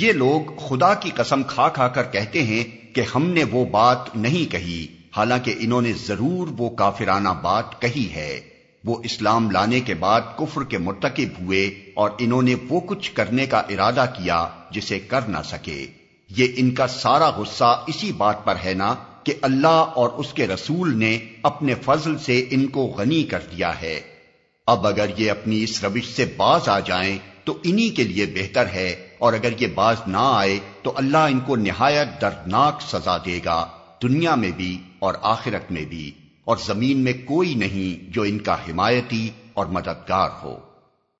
یہ لوگ خدا کی قسم کھا کھا کر کہتے ہیں کہ ہم نے وہ بات نہیں کہی، حالانکہ انہوں نے ضرور وہ کافرانہ بات کہی ہے۔ وہ اسلام لانے کے بعد کفر کے مرتکب ہوئے اور انہوں نے وہ کچھ کرنے کا ارادہ کیا جسے کر نہ سکے۔ یہ ان کا سارا غصہ اسی بات پر ہے نا کہ اللہ اور اس کے رسول نے اپنے فضل سے ان کو غنی کر دیا ہے۔ اب اگر یہ اپنی اس روش سے باز آ جائیں تو انہی کے لیے بہتر ہے اور اگر یہ باز نہ آئے تو اللہ ان کو نہایت دردناک سزا دے گا، دنیا میں بھی اور آخرت میں بھی، اور زمین میں کوئی نہیں جو ان کا حمایتی اور مددگار ہو۔